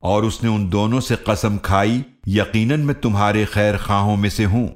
اور اس نے ان دونوں سے قسم کھائی، یقیناً میں تمہارے خیر خواہوں میں سے ہوں۔